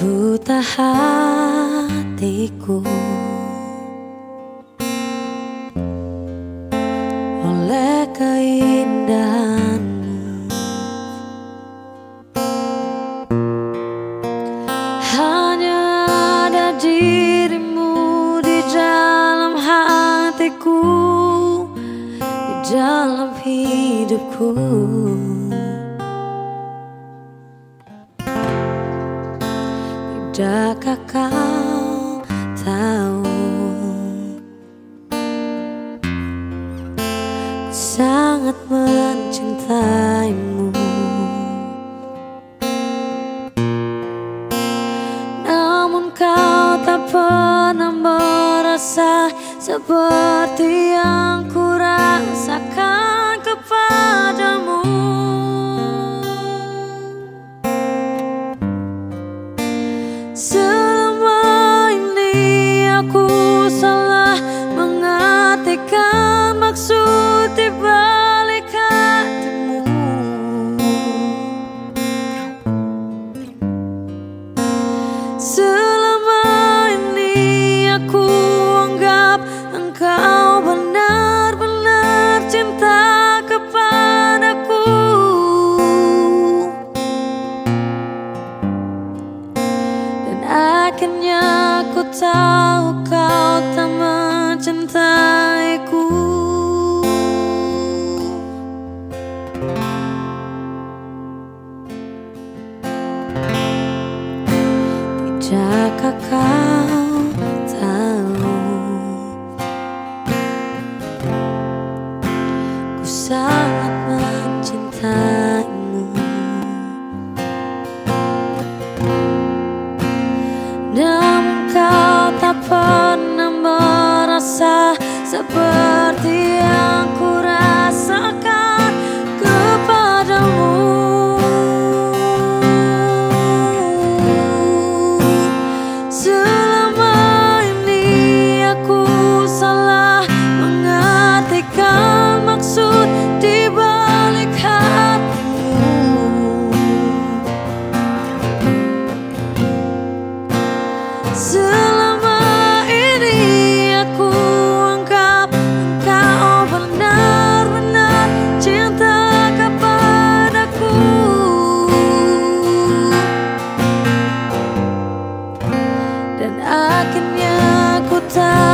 Buta hatiku dalam hidupku. Tidakkah kau tahu? Ku sangat mencintaimu. Namun kau tak pernah merasa Seperti yang ku rasakan kepadamu. Selama ini aku salah mengartikan Tidakkah kau tahu Ku sangat mencintaimu. Namun kau tak pernah merasa Seperti Dan akhirnya ku tahu